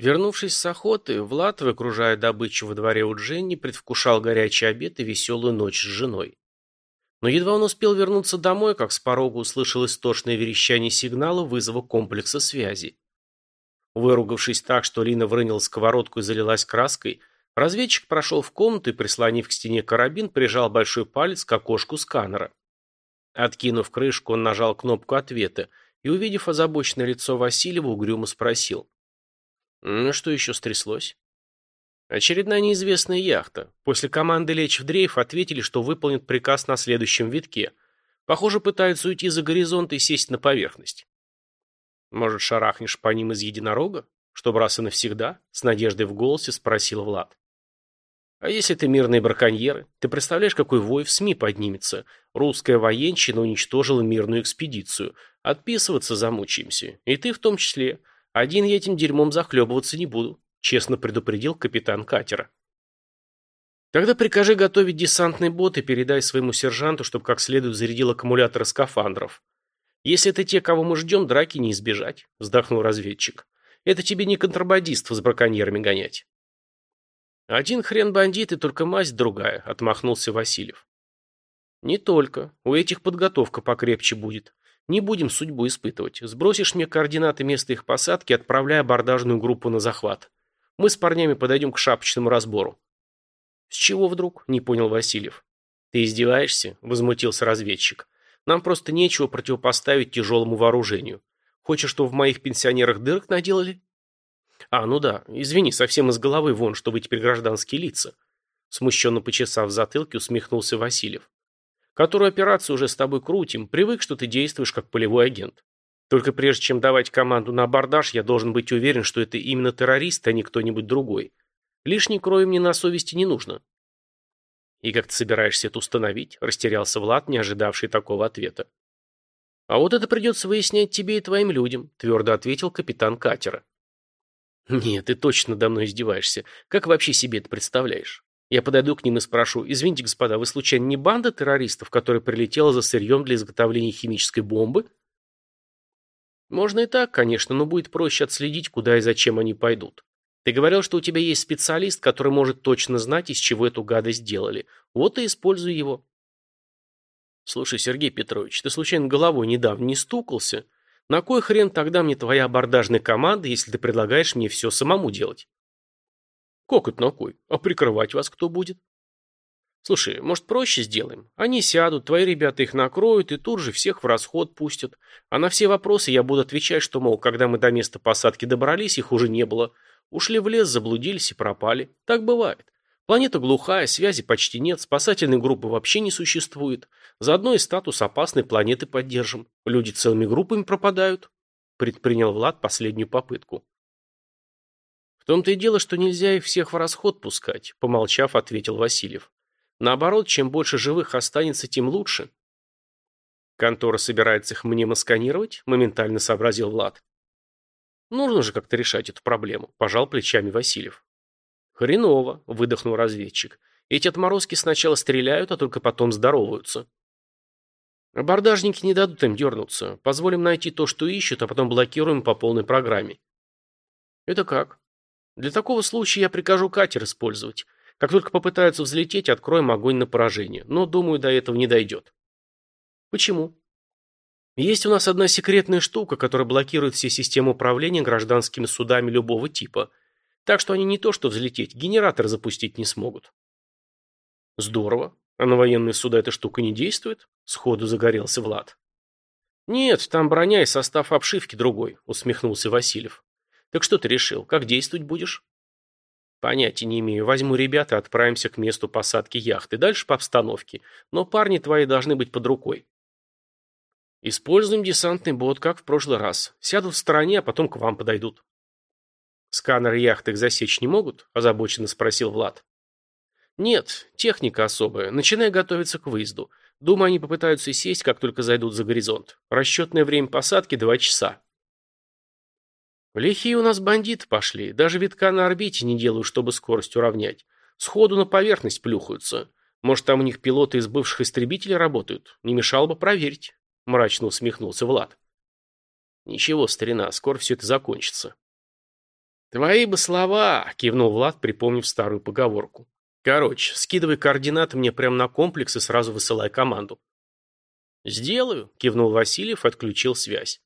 Вернувшись с охоты, Влад, выгружая добычу во дворе у Дженни, предвкушал горячий обед и веселую ночь с женой. Но едва он успел вернуться домой, как с порога услышал истошное верещание сигнала вызова комплекса связи. Выругавшись так, что Лина выронила сковородку и залилась краской, разведчик прошел в комнату и, прислонив к стене карабин, прижал большой палец к окошку сканера. Откинув крышку, он нажал кнопку ответа и, увидев озабоченное лицо Васильева, угрюмо спросил. «Ну что еще стряслось?» Очередная неизвестная яхта. После команды лечь в дрейф ответили, что выполнят приказ на следующем витке. Похоже, пытаются уйти за горизонт и сесть на поверхность. Может, шарахнешь по ним из единорога? Чтобы раз и навсегда? С надеждой в голосе спросил Влад. А если ты мирные браконьеры? Ты представляешь, какой вой в СМИ поднимется? Русская военщина уничтожила мирную экспедицию. Отписываться замучаемся. И ты в том числе. Один я этим дерьмом захлебываться не буду честно предупредил капитан катера. Тогда прикажи готовить десантный бот и передай своему сержанту, чтобы как следует зарядил аккумуляторы скафандров. Если это те, кого мы ждем, драки не избежать, вздохнул разведчик. Это тебе не контрабандистов с браконьерами гонять. Один хрен бандиты, только масть другая, отмахнулся Васильев. Не только. У этих подготовка покрепче будет. Не будем судьбу испытывать. Сбросишь мне координаты места их посадки, отправляя абордажную группу на захват. Мы с парнями подойдем к шапочному разбору. С чего вдруг? Не понял Васильев. Ты издеваешься? Возмутился разведчик. Нам просто нечего противопоставить тяжелому вооружению. Хочешь, что в моих пенсионерах дырок наделали? А, ну да, извини, совсем из головы вон, что вы теперь гражданские лица. Смущенно почесав в затылке, усмехнулся Васильев. Которую операцию уже с тобой крутим, привык, что ты действуешь как полевой агент. Только прежде чем давать команду на абордаж, я должен быть уверен, что это именно террорист, а не кто-нибудь другой. Лишней крови мне на совести не нужно. И как ты собираешься это установить? Растерялся Влад, не ожидавший такого ответа. А вот это придется выяснять тебе и твоим людям, твердо ответил капитан катера. Нет, ты точно мной издеваешься. Как вообще себе это представляешь? Я подойду к ним и спрошу, извините, господа, вы случайно не банда террористов, которая прилетела за сырьем для изготовления химической бомбы? Можно и так, конечно, но будет проще отследить, куда и зачем они пойдут. Ты говорил, что у тебя есть специалист, который может точно знать, из чего эту гадость делали. Вот и используй его. Слушай, Сергей Петрович, ты случайно головой недавно не стукался? На кой хрен тогда мне твоя абордажная команда, если ты предлагаешь мне все самому делать? Как это на кой? А прикрывать вас кто будет? Слушай, может, проще сделаем? Они сядут, твои ребята их накроют и тут же всех в расход пустят. А на все вопросы я буду отвечать, что, мол, когда мы до места посадки добрались, их уже не было. Ушли в лес, заблудились и пропали. Так бывает. Планета глухая, связи почти нет, спасательной группы вообще не существует. Заодно и статус опасной планеты поддержим. Люди целыми группами пропадают. Предпринял Влад последнюю попытку. Том-то и дело, что нельзя их всех в расход пускать, помолчав, ответил Васильев. Наоборот, чем больше живых останется, тем лучше. Контора собирается их мнемосканировать, моментально сообразил Влад. Нужно же как-то решать эту проблему, пожал плечами Васильев. Хреново, выдохнул разведчик. Эти отморозки сначала стреляют, а только потом здороваются. Абордажники не дадут им дернуться. Позволим найти то, что ищут, а потом блокируем по полной программе. Это как? Для такого случая я прикажу катер использовать. Как только попытаются взлететь, откроем огонь на поражение. Но, думаю, до этого не дойдет. Почему? Есть у нас одна секретная штука, которая блокирует все системы управления гражданскими судами любого типа. Так что они не то что взлететь, генератор запустить не смогут. Здорово. А на военные суда эта штука не действует? Сходу загорелся Влад. Нет, там броня и состав обшивки другой, усмехнулся Васильев. Так что ты решил, как действовать будешь? Понятия не имею. Возьму ребят и отправимся к месту посадки яхты. Дальше по обстановке. Но парни твои должны быть под рукой. Используем десантный бот, как в прошлый раз. Сядут в стороне, а потом к вам подойдут. Сканеры яхты их засечь не могут? Озабоченно спросил Влад. Нет, техника особая. Начинай готовиться к выезду. Думаю, они попытаются сесть, как только зайдут за горизонт. Расчетное время посадки два часа. Лихие у нас бандиты пошли. Даже витка на орбите не делаю, чтобы скорость уравнять. Сходу на поверхность плюхаются. Может, там у них пилоты из бывших истребителей работают? Не мешало бы проверить. Мрачно усмехнулся Влад. Ничего, старина, скоро все это закончится. «Твои бы слова!» – кивнул Влад, припомнив старую поговорку. «Короче, скидывай координаты мне прямо на комплекс и сразу высылай команду». «Сделаю», – кивнул Васильев отключил связь.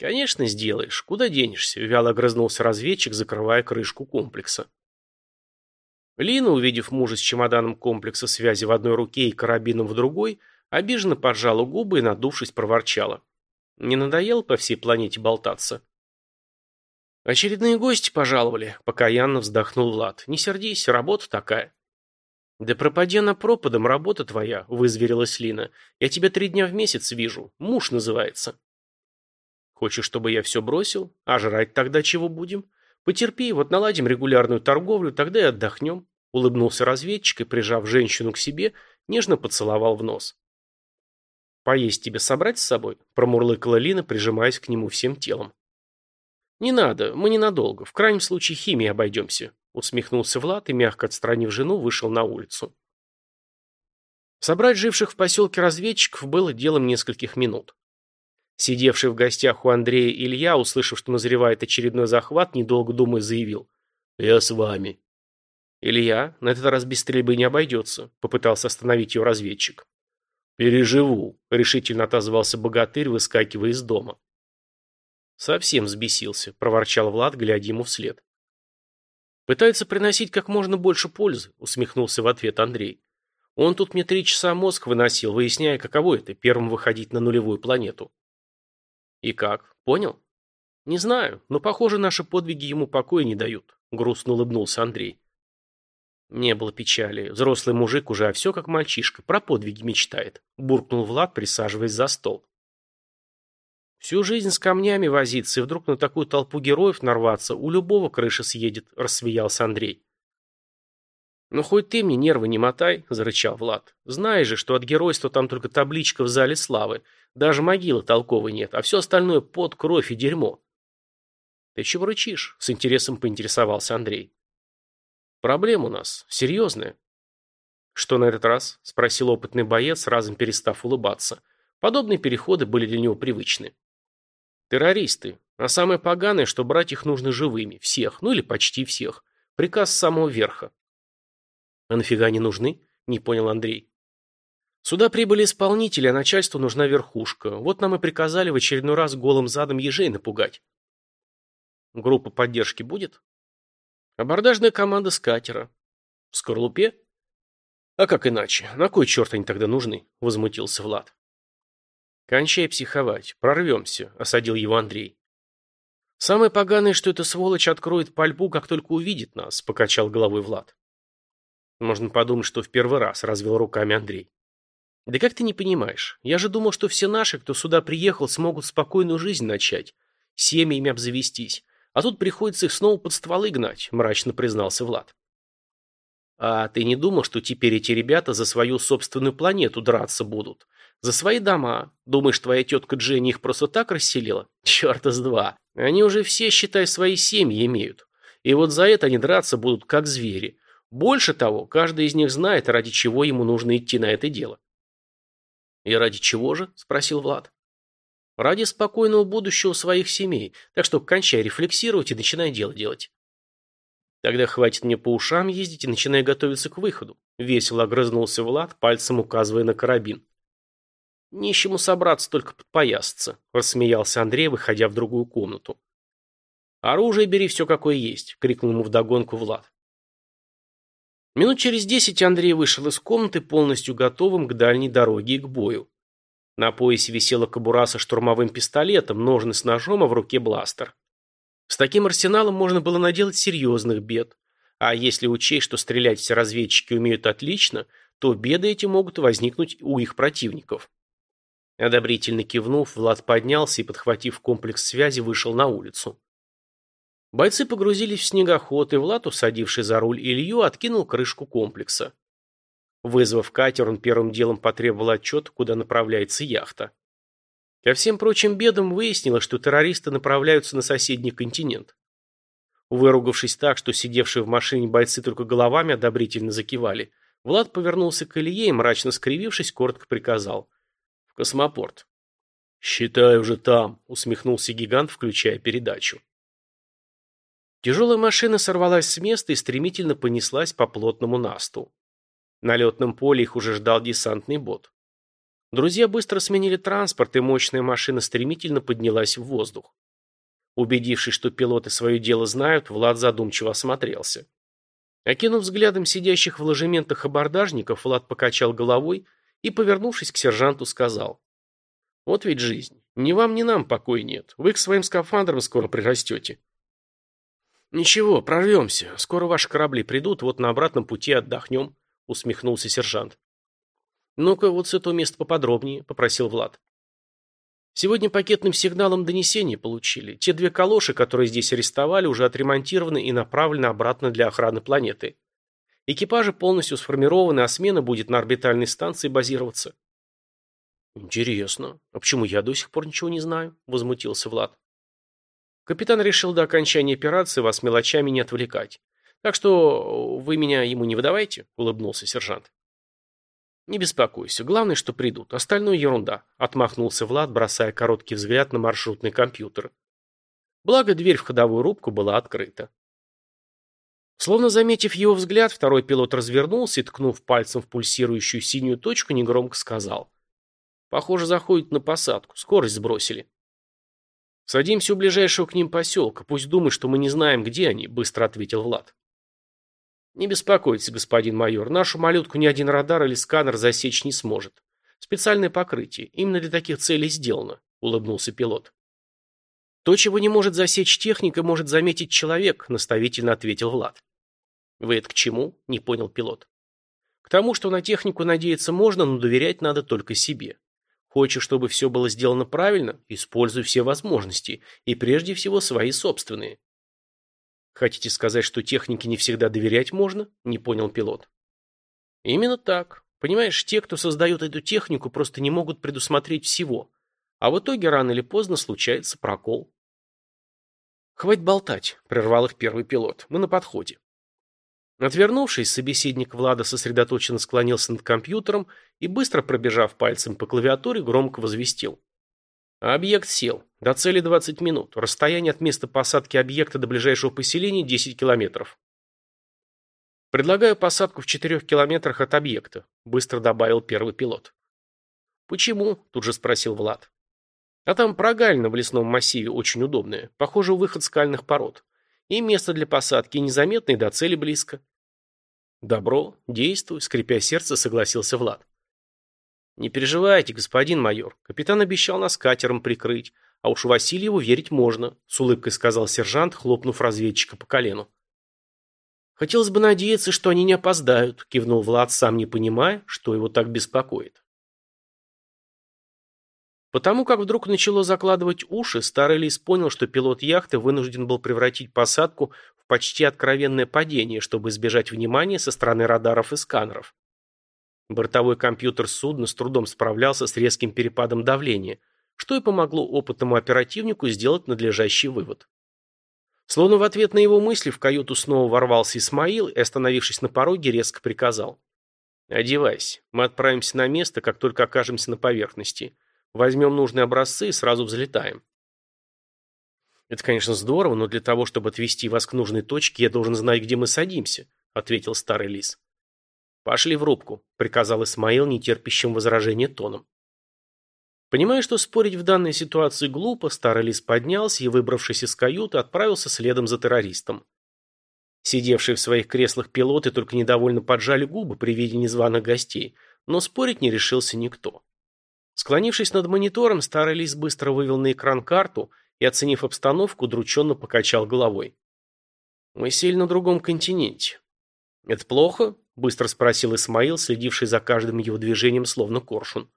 «Конечно, сделаешь. Куда денешься?» – вяло огрызнулся разведчик, закрывая крышку комплекса. Лина, увидев мужа с чемоданом комплекса связи в одной руке и карабином в другой, обиженно поджала губы и, надувшись, проворчала. «Не надоело по всей планете болтаться?» «Очередные гости пожаловали», — покаянно вздохнул Влад. «Не сердись, работа такая». «Да пропади она пропадом, работа твоя», — вызверилась Лина. «Я тебя три дня в месяц вижу. Муж называется». «Хочешь, чтобы я все бросил? А жрать тогда чего будем? Потерпи, вот наладим регулярную торговлю, тогда и отдохнем», — улыбнулся разведчик и, прижав женщину к себе, нежно поцеловал в нос. «Поесть тебе собрать с собой?» — промурлыкала Лина, прижимаясь к нему всем телом. «Не надо, мы ненадолго. В крайнем случае химией обойдемся», — усмехнулся Влад и, мягко отстранив жену, вышел на улицу. Собрать живших в поселке разведчиков было делом нескольких минут. Сидевший в гостях у Андрея Илья, услышав, что назревает очередной захват, недолго думая, заявил. «Я с вами». «Илья, на этот раз без стрельбы не обойдется», — попытался остановить его разведчик. «Переживу», — решительно отозвался богатырь, выскакивая из дома. Совсем взбесился, проворчал Влад, глядя ему вслед. Пытается приносить как можно больше пользы, усмехнулся в ответ Андрей. Он тут мне три часа мозг выносил, выясняя, каково это, первым выходить на нулевую планету. И как, понял? Не знаю, но, похоже, наши подвиги ему покоя не дают, грустно улыбнулся Андрей. Не было печали. Взрослый мужик уже, а все как мальчишка, про подвиги мечтает, буркнул Влад, присаживаясь за стол. Всю жизнь с камнями возиться и вдруг на такую толпу героев нарваться, у любого крыша съедет, рассмеялся Андрей. «Ну хоть ты мне нервы не мотай», – зарычал Влад. «Знаешь же, что от геройства там только табличка в зале славы. Даже могилы толковой нет, а все остальное под кровь и дерьмо». «Ты чего рычишь?» – с интересом поинтересовался Андрей. «Проблема у нас. Серьезная». «Что на этот раз?» – спросил опытный боец, разом перестав улыбаться. Подобные переходы были для него привычны. Террористы. А самое поганое, что брать их нужно живыми. Всех. Ну или почти всех. Приказ с самого верха. А нафига они нужны? Не понял Андрей. Сюда прибыли исполнители, а начальству нужна верхушка. Вот нам и приказали в очередной раз голым задом ежей напугать. Группа поддержки будет? Абордажная команда с катера. В скорлупе? А как иначе? На кой черт они тогда нужны? Возмутился Влад. «Кончай психовать. Прорвемся», — осадил его Андрей. «Самое поганое, что эта сволочь откроет пальбу, как только увидит нас», — покачал головой Влад. «Можно подумать, что в первый раз», — развел руками Андрей. «Да как ты не понимаешь? Я же думал, что все наши, кто сюда приехал, смогут спокойную жизнь начать, семьями обзавестись. А тут приходится их снова под стволы гнать», — мрачно признался Влад. «А ты не думал, что теперь эти ребята за свою собственную планету драться будут? За свои дома. Думаешь, твоя тетка Дженни их просто так расселила? Черта с два. Они уже все, считай, свои семьи имеют. И вот за это они драться будут как звери. Больше того, каждый из них знает, ради чего ему нужно идти на это дело. «И ради чего же?» – спросил Влад. «Ради спокойного будущего своих семей. Так что кончай рефлексировать и начинай дело делать». «Тогда хватит мне по ушам ездить и начинай готовиться к выходу», – весело огрызнулся Влад, пальцем указывая на карабин. «Нищему собраться только подпоясаться», – рассмеялся Андрей, выходя в другую комнату. «Оружие бери все, какое есть», – крикнул ему вдогонку Влад. Минут через десять Андрей вышел из комнаты, полностью готовым к дальней дороге и к бою. На поясе висела кобура со штурмовым пистолетом, ножны с ножом, а в руке бластер. С таким арсеналом можно было наделать серьезных бед. А если учесть, что стрелять все разведчики умеют отлично, то беды эти могут возникнуть у их противников. Одобрительно кивнув, Влад поднялся и, подхватив комплекс связи, вышел на улицу. Бойцы погрузились в снегоход, и Влад, усадивший за руль Илью, откинул крышку комплекса. Вызвав катер, он первым делом потребовал отчет, куда направляется яхта. Ко всем прочим бедам выяснилось, что террористы направляются на соседний континент. Выругавшись так, что сидевшие в машине бойцы только головами одобрительно закивали, Влад повернулся к Илье и, мрачно скривившись, коротко приказал – космопорт. «Считай уже там», — усмехнулся гигант, включая передачу. Тяжелая машина сорвалась с места и стремительно понеслась по плотному насту. На летном поле их уже ждал десантный бот. Друзья быстро сменили транспорт, и мощная машина стремительно поднялась в воздух. Убедившись, что пилоты свое дело знают, Влад задумчиво осмотрелся. Окинув взглядом сидящих в ложементах абордажников, Влад покачал головой и, повернувшись к сержанту, сказал. «Вот ведь жизнь. Ни вам, ни нам покоя нет. Вы к своим скафандрам скоро прирастете». «Ничего, прорвемся. Скоро ваши корабли придут, вот на обратном пути отдохнем», — усмехнулся сержант. «Ну-ка, вот с этого места поподробнее», — попросил Влад. «Сегодня пакетным сигналом донесения получили. Те две калоши, которые здесь арестовали, уже отремонтированы и направлены обратно для охраны планеты. Экипажи полностью сформированы, а смена будет на орбитальной станции базироваться». «Интересно. А почему я до сих пор ничего не знаю?» — возмутился Влад. Капитан решил до окончания операции вас мелочами не отвлекать. Так что вы меня ему не выдавайте, улыбнулся сержант. «Не беспокойся. Главное, что придут. Остальное ерунда», — отмахнулся Влад, бросая короткий взгляд на маршрутный компьютер. Благо, дверь в ходовую рубку была открыта. Словно заметив его взгляд, второй пилот развернулся и, ткнув пальцем в пульсирующую синюю точку, негромко сказал. «Похоже, заходит на посадку. Скорость сбросили». «Садимся у ближайшего к ним поселка. Пусть думают, что мы не знаем, где они», — быстро ответил Влад. Не беспокойтесь, господин майор, нашу малютку ни один радар или сканер засечь не сможет. Специальное покрытие. Именно для таких целей сделано, улыбнулся пилот. То, чего не может засечь техника, может заметить человек, наставительно ответил Влад. Вы это к чему? Не понял пилот. К тому, что на технику надеяться можно, но доверять надо только себе. Хочешь, чтобы все было сделано правильно? Используй все возможности, и прежде всего свои собственные. Хотите сказать, что технике не всегда доверять можно? Не понял пилот. Именно так. Понимаешь, те, кто создает эту технику, просто не могут предусмотреть всего. А в итоге рано или поздно случается прокол. «Хватит болтать», — прервал их первый пилот. «Мы на подходе». Отвернувшись, собеседник Влада сосредоточенно склонился над компьютером и, быстро пробежав пальцем по клавиатуре, громко возвестил. Объект сел. До цели 20 минут. Расстояние от места посадки объекта до ближайшего поселения 10 километров. Предлагаю посадку в 4 километрах от объекта, быстро добавил первый пилот. Почему? Тут же спросил Влад. А там прогалина в лесном массиве очень удобная. Похоже, выход скальных пород. И место для посадки незаметное, до цели близко. Добро, действуй, скрипя сердце, согласился Влад. «Не переживайте, господин майор. Капитан обещал нас катером прикрыть, а уж Васильеву верить можно», — с улыбкой сказал сержант, хлопнув разведчика по колену. «Хотелось бы надеяться, что они не опоздают», — кивнул Влад, сам не понимая, что его так беспокоит. Потому как вдруг начало закладывать уши, старый лис понял, что пилот яхты вынужден был превратить посадку в почти откровенное падение, чтобы избежать внимания со стороны радаров и сканеров. Бортовой компьютер судна с трудом справлялся с резким перепадом давления, что и помогло опытному оперативнику сделать надлежащий вывод. Словно в ответ на его мысли в каюту снова ворвался Исмаил и, остановившись на пороге, резко приказал. «Одевайся. Мы отправимся на место, как только окажемся на поверхности. Возьмем нужные образцы и сразу взлетаем». «Это, конечно, здорово, но для того, чтобы отвезти вас к нужной точке, я должен знать, где мы садимся», — ответил старый лис. «Пошли в рубку», — приказал Исмаил нетерпящим возражения тоном. Понимая, что спорить в данной ситуации глупо, старый лис поднялся и, выбравшись из каюты, отправился следом за террористом. Сидевшие в своих креслах пилоты только недовольно поджали губы при виде незваных гостей, но спорить не решился никто. Склонившись над монитором, старый лис быстро вывел на экран карту и, оценив обстановку, удрученно покачал головой. «Мы сели на другом континенте. Это плохо?» Быстро спросил Исмаил, следивший за каждым его движением, словно коршун.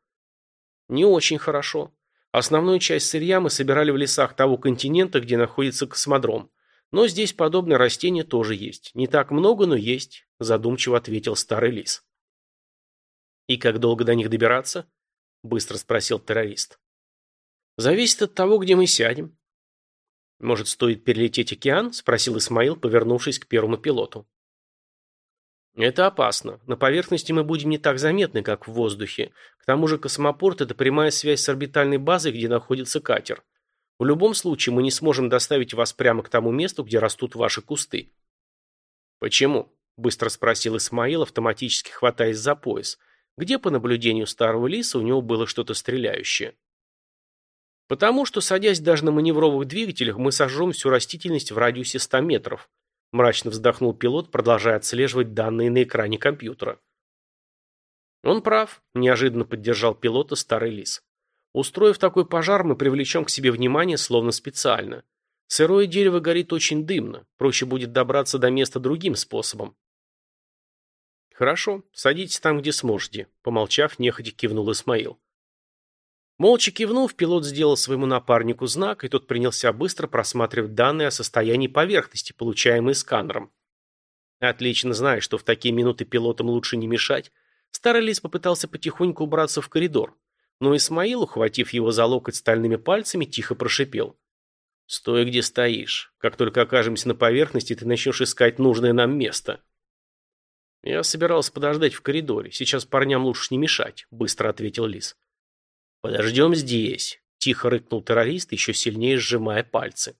Не очень хорошо. Основную часть сырья мы собирали в лесах того континента, где находится космодром. Но здесь подобные растения тоже есть. Не так много, но есть, задумчиво ответил старый лис. И как долго до них добираться? Быстро спросил террорист. Зависит от того, где мы сядем. Может, стоит перелететь океан? Спросил Исмаил, повернувшись к первому пилоту. Это опасно. На поверхности мы будем не так заметны, как в воздухе. К тому же космопорт – это прямая связь с орбитальной базой, где находится катер. В любом случае, мы не сможем доставить вас прямо к тому месту, где растут ваши кусты». «Почему?» – быстро спросил Исмаил, автоматически хватаясь за пояс, где, по наблюдению старого лиса, у него было что-то стреляющее. «Потому что, садясь даже на маневровых двигателях, мы сожжем всю растительность в радиусе 100 метров», – мрачно вздохнул пилот, продолжая отслеживать данные на экране компьютера. «Он прав», – неожиданно поддержал пилота старый лис. «Устроив такой пожар, мы привлечем к себе внимание словно специально. Сырое дерево горит очень дымно, проще будет добраться до места другим способом». «Хорошо, садитесь там, где сможете», – помолчав, нехотя кивнул Исмаил. Молча кивнув, пилот сделал своему напарнику знак, и тот принялся быстро просматривать данные о состоянии поверхности, получаемые сканером. Отлично зная, что в такие минуты пилотам лучше не мешать, старый лис попытался потихоньку убраться в коридор, но Исмаил, ухватив его за локоть стальными пальцами, тихо прошипел. «Стой, где стоишь. Как только окажемся на поверхности, ты начнешь искать нужное нам место». «Я собирался подождать в коридоре. Сейчас парням лучше не мешать», — быстро ответил лис. «Подождем здесь», – тихо рыкнул террорист, еще сильнее сжимая пальцы.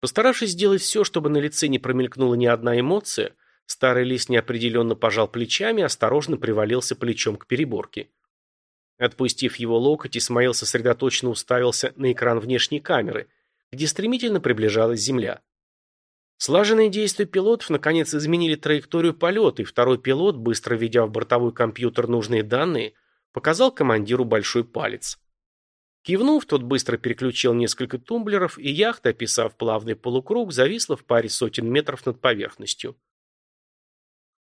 Постаравшись сделать все, чтобы на лице не промелькнула ни одна эмоция, старый лис неопределенно пожал плечами и осторожно привалился плечом к переборке. Отпустив его локоть, Исмаил сосредоточенно уставился на экран внешней камеры, где стремительно приближалась Земля. Слаженные действия пилотов наконец изменили траекторию полета, и второй пилот, быстро введя в бортовой компьютер нужные данные, Показал командиру большой палец. Кивнув, тот быстро переключил несколько тумблеров, и яхта, описав плавный полукруг, зависла в паре сотен метров над поверхностью.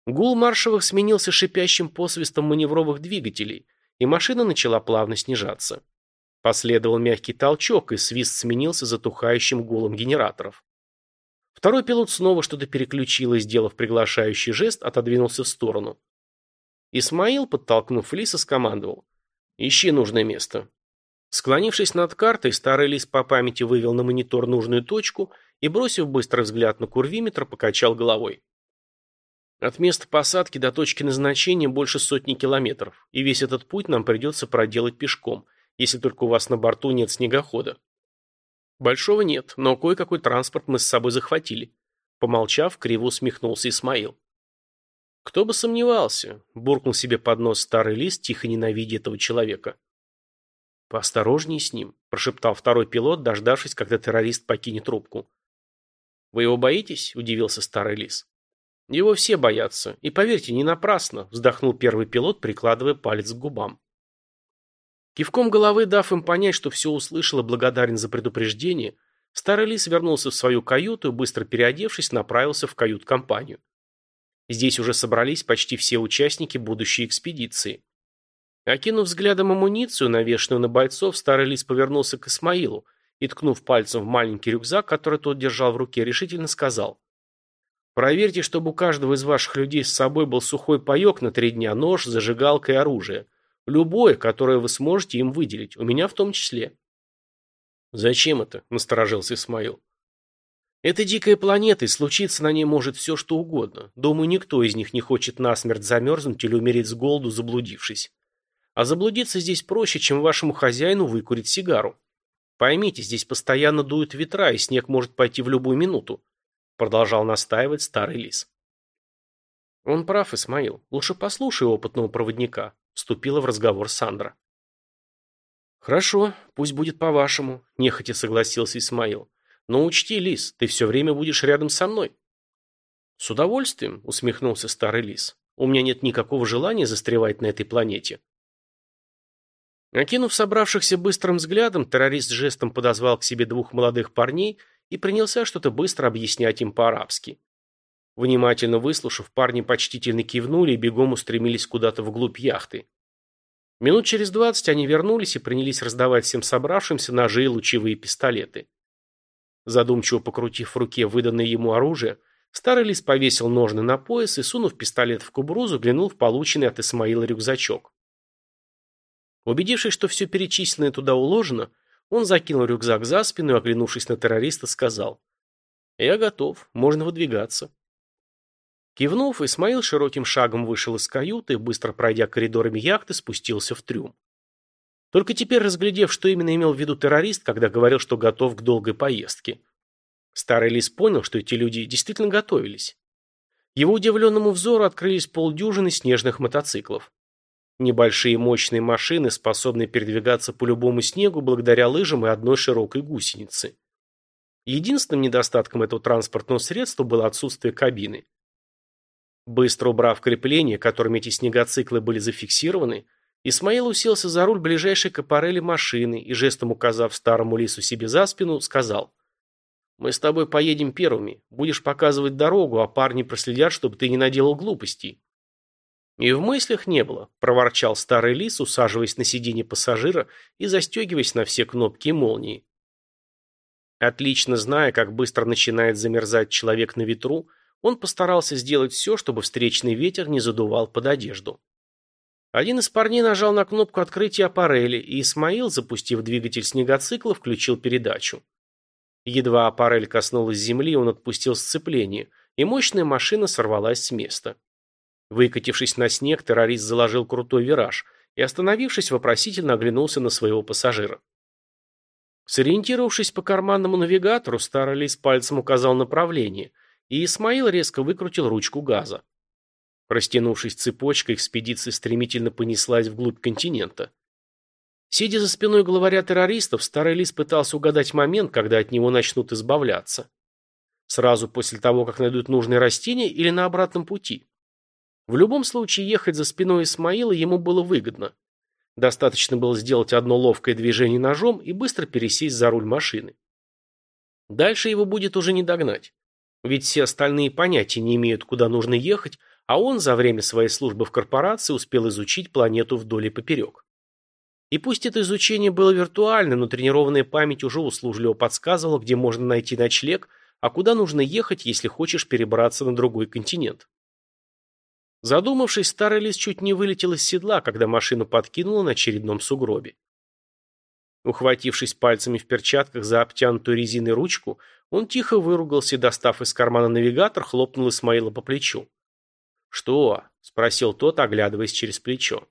Гул маршевых сменился шипящим посвистом маневровых двигателей, и машина начала плавно снижаться. Последовал мягкий толчок, и свист сменился затухающим гулом генераторов. Второй пилот снова что-то переключил и, сделав приглашающий жест, отодвинулся в сторону. Исмаил, подтолкнув Лиса, скомандовал. «Ищи нужное место». Склонившись над картой, старый лис по памяти вывел на монитор нужную точку и, бросив быстрый взгляд на курвиметр, покачал головой. От места посадки до точки назначения больше сотни километров, и весь этот путь нам придется проделать пешком, если только у вас на борту нет снегохода. Большого нет, но кое-какой транспорт мы с собой захватили. Помолчав, криво усмехнулся Исмаил. «Кто бы сомневался», – буркнул себе под нос старый лист, тихо ненавидя этого человека. «Поосторожнее с ним», – прошептал второй пилот, дождавшись, когда террорист покинет рубку. «Вы его боитесь?» – удивился старый лис. «Его все боятся. И поверьте, не напрасно», – вздохнул первый пилот, прикладывая палец к губам. Кивком головы, дав им понять, что все услышал и благодарен за предупреждение, старый лис вернулся в свою каюту и, быстро переодевшись, направился в кают-компанию. Здесь уже собрались почти все участники будущей экспедиции. Окинув взглядом амуницию, навешенную на бойцов, старый лис повернулся к Исмаилу и, ткнув пальцем в маленький рюкзак, который тот держал в руке, решительно сказал. «Проверьте, чтобы у каждого из ваших людей с собой был сухой паек на три дня, нож, зажигалка и оружие. Любое, которое вы сможете им выделить, у меня в том числе». «Зачем это?» – насторожился Исмаил. Это дикая планета, и случиться на ней может все, что угодно. Думаю, никто из них не хочет насмерть замерзнуть или умереть с голоду, заблудившись. А заблудиться здесь проще, чем вашему хозяину выкурить сигару. Поймите, здесь постоянно дуют ветра, и снег может пойти в любую минуту. Продолжал настаивать старый лис. Он прав, Исмаил. Лучше послушай опытного проводника. Вступила в разговор Сандра. Хорошо, пусть будет по-вашему, нехотя согласился Исмаил. Но учти, Лис, ты все время будешь рядом со мной. С удовольствием, усмехнулся старый Лис. У меня нет никакого желания застревать на этой планете. Окинув собравшихся быстрым взглядом, террорист жестом подозвал к себе двух молодых парней и принялся что-то быстро объяснять им по-арабски. Внимательно выслушав, парни почтительно кивнули и бегом устремились куда-то вглубь яхты. Минут через двадцать они вернулись и принялись раздавать всем собравшимся ножи и лучевые пистолеты. Задумчиво покрутив в руке выданное ему оружие, старый лис повесил ножны на пояс и, сунув пистолет в кубру, заглянул в полученный от Исмаила рюкзачок. Убедившись, что все перечисленное туда уложено, он закинул рюкзак за спину и, оглянувшись на террориста, сказал «Я готов, можно выдвигаться». Кивнув, Исмаил широким шагом вышел из каюты быстро пройдя коридорами яхты, спустился в трюм. только теперь разглядев, что именно имел в виду террорист, когда говорил, что готов к долгой поездке. Старый лис понял, что эти люди действительно готовились. Его удивленному взору открылись полдюжины снежных мотоциклов. Небольшие мощные машины, способные передвигаться по любому снегу благодаря лыжам и одной широкой гусенице. Единственным недостатком этого транспортного средства было отсутствие кабины. Быстро убрав крепления, которыми эти снегоциклы были зафиксированы, Исмаил уселся за руль ближайшей к аппарели машины и, жестом указав старому лису себе за спину, сказал «Мы с тобой поедем первыми, будешь показывать дорогу, а парни проследят, чтобы ты не наделал глупостей». «И в мыслях не было», – проворчал старый лис, усаживаясь на сиденье пассажира и застегиваясь на все кнопки и молнии. Отлично зная, как быстро начинает замерзать человек на ветру, он постарался сделать все, чтобы встречный ветер не задувал под одежду. Один из парней нажал на кнопку открытия аппарели, и Исмаил, запустив двигатель снегоцикла, включил передачу. Едва аппарель коснулась земли, он отпустил сцепление, и мощная машина сорвалась с места. Выкатившись на снег, террорист заложил крутой вираж и, остановившись, вопросительно оглянулся на своего пассажира. Сориентировавшись по карманному навигатору, старый лис пальцем указал направление, и Исмаил резко выкрутил ручку газа. Растянувшись цепочкой, экспедиция стремительно понеслась вглубь континента. Сидя за спиной главаря террористов, старый лис пытался угадать момент, когда от него начнут избавляться. Сразу после того, как найдут нужные растения или на обратном пути. В любом случае, ехать за спиной Исмаила ему было выгодно. Достаточно было сделать одно ловкое движение ножом и быстро пересесть за руль машины. Дальше его будет уже не догнать. Ведь все остальные понятия не имеют, куда нужно ехать, а он за время своей службы в корпорации успел изучить планету вдоль и поперек. И пусть это изучение было виртуальным, но тренированная память уже услужливо подсказывала, где можно найти ночлег, а куда нужно ехать, если хочешь перебраться на другой континент. Задумавшись, старый лис чуть не вылетел из седла, когда машину подкинуло на очередном сугробе. Ухватившись пальцами в перчатках за обтянутую резиной ручку, он тихо выругался достав из кармана навигатор, хлопнул Исмаила по плечу. «Что?» – спросил тот, оглядываясь через плечо.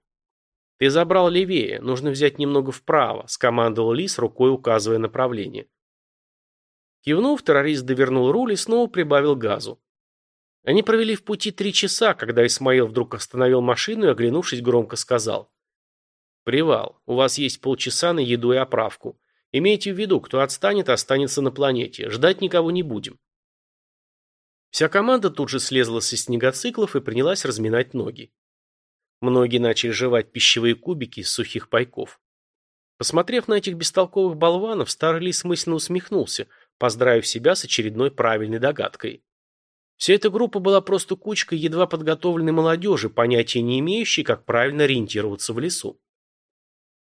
«Ты забрал левее, нужно взять немного вправо», – скомандовал Лис, рукой указывая направление. Кивнув, террорист довернул руль и снова прибавил газу. Они провели в пути три часа, когда Исмаил вдруг остановил машину и, оглянувшись, громко сказал. «Привал. У вас есть полчаса на еду и оправку. Имейте в виду, кто отстанет, останется на планете. Ждать никого не будем». Вся команда тут же слезла со снегоциклов и принялась разминать ноги. Многие начали жевать пищевые кубики из сухих пайков. Посмотрев на этих бестолковых болванов, старый лис мысленно усмехнулся, поздравив себя с очередной правильной догадкой. Вся эта группа была просто кучкой едва подготовленной молодежи, понятия не имеющей, как правильно ориентироваться в лесу.